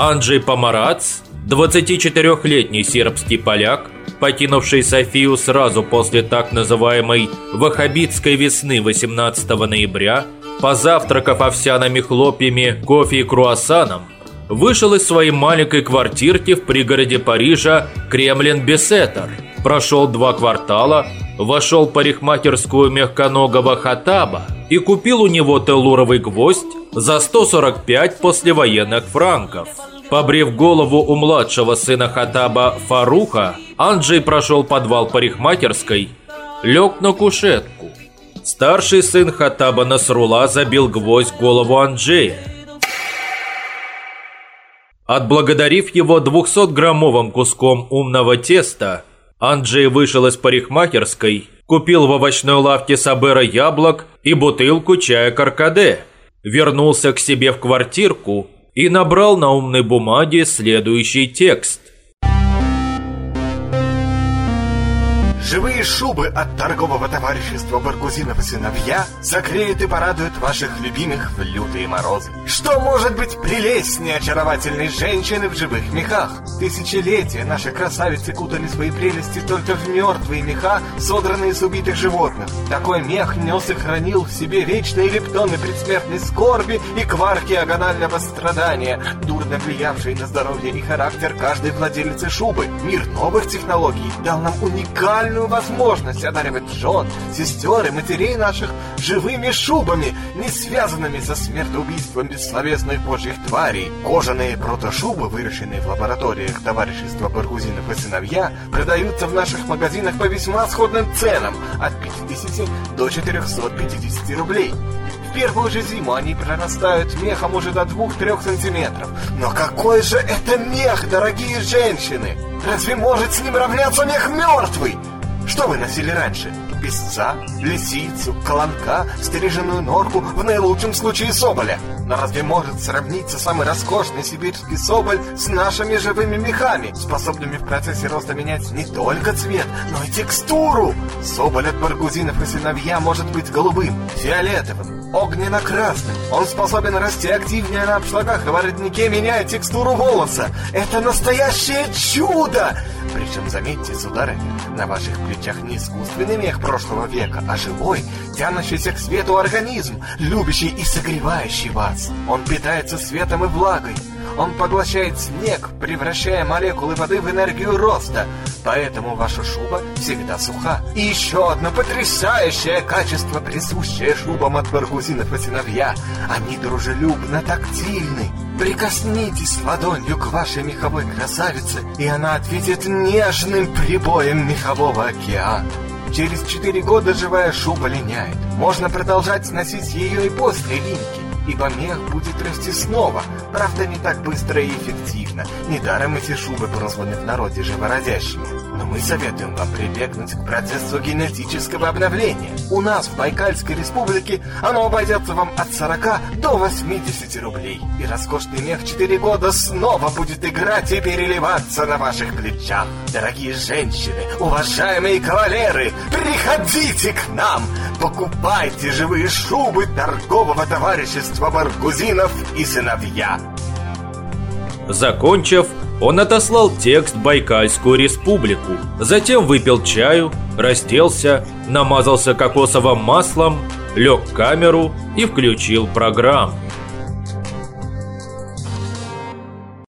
Анджей Помарац, 24-летний сербский поляк, покинувший Софию сразу после так называемой «ваххабитской весны» 18 ноября, позавтракав овсяными хлопьями, кофе и круассаном, вышел из своей маленькой квартирки в пригороде Парижа Кремлин-Бесетер, прошел два квартала, вошел в парикмахерскую мягконогого Хатаба и купил у него телуровый гвоздь за 145 послевоенных франков. Побрив голову у младшего сына Хатаба Фаруха, Анджей прошел подвал парикмахерской, лег на кушетку. Старший сын Хатаба Насрула забил гвоздь голову Анджея. Отблагодарив его 200-граммовым куском умного теста, Анджей вышел из парикмахерской, купил в овощной лавке Сабера яблок и бутылку чая Каркаде, вернулся к себе в квартирку и набрал на умной бумаге следующий текст. Живые шубы от торгового товарищества Баргузинов и сыновья согреют и порадуют ваших любимых в лютые морозы. Что может быть прелестнее очаровательной женщины в живых мехах? Тысячелетия наши красавицы кутали свои прелести только в мертвые меха, содранные с убитых животных. Такой мех нес и хранил в себе вечные лептоны предсмертной скорби и кварки агонального страдания, дурно влиявшие на здоровье и характер каждой владелицы шубы. Мир новых технологий дал нам уникальную возможность одаривать жен, сестер и матерей наших живыми шубами, не связанными со смертоубийством бессловесных божьих тварей. Кожаные протошубы, выращенные в лабораториях товарищества Баргузинов и сыновья, продаются в наших магазинах по весьма сходным ценам от 50 до 450 рублей. Первую же зиму они прорастают мехом уже до 2-3 сантиметров. Но какой же это мех, дорогие женщины! Разве может с ним равняться мех мертвый? Что вы носили раньше? Песца, лисицу, колонка, стереженную норку, в наилучшем случае соболя. Но разве может сравниться самый роскошный сибирский соболь с нашими живыми мехами, способными в процессе роста менять не только цвет, но и текстуру? Соболь от баргузинов и сыновья может быть голубым, фиолетовым, огненно-красным. Он способен расти активнее на обшлагах и воротнике, меняя текстуру волоса. Это настоящее чудо! Причем, заметьте, сударыня, на ваших плечах не искусственный мех прошлого века, а живой, тянущийся к свету организм, любящий и согревающий вас. Он питается светом и влагой. Он поглощает снег, превращая молекулы воды в энергию роста. Поэтому ваша шуба всегда суха. И еще одно потрясающее качество, присущее шубам от баргузинов и сыновья. Они дружелюбно тактильны. Прикоснитесь ладонью к вашей меховой красавице, и она ответит нежным прибоем мехового океана. Через четыре года живая шуба линяет. Можно продолжать носить ее и после линьки ибо мех будет расти снова, правда не так быстро и эффективно. Недаром эти шубы прозваны в народе живородящими. Но мы советуем вам прибегнуть к процессу генетического обновления. У нас в Байкальской республике оно обойдется вам от 40 до 80 рублей. И роскошный мех 4 года снова будет играть и переливаться на ваших плечах. Дорогие женщины, уважаемые кавалеры, приходите к нам! Покупайте живые шубы торгового товарищества Баргузинов и сыновья. Закончив, он отослал текст Байкальскую республику, затем выпил чаю, разделся, намазался кокосовым маслом, лег в камеру и включил программу.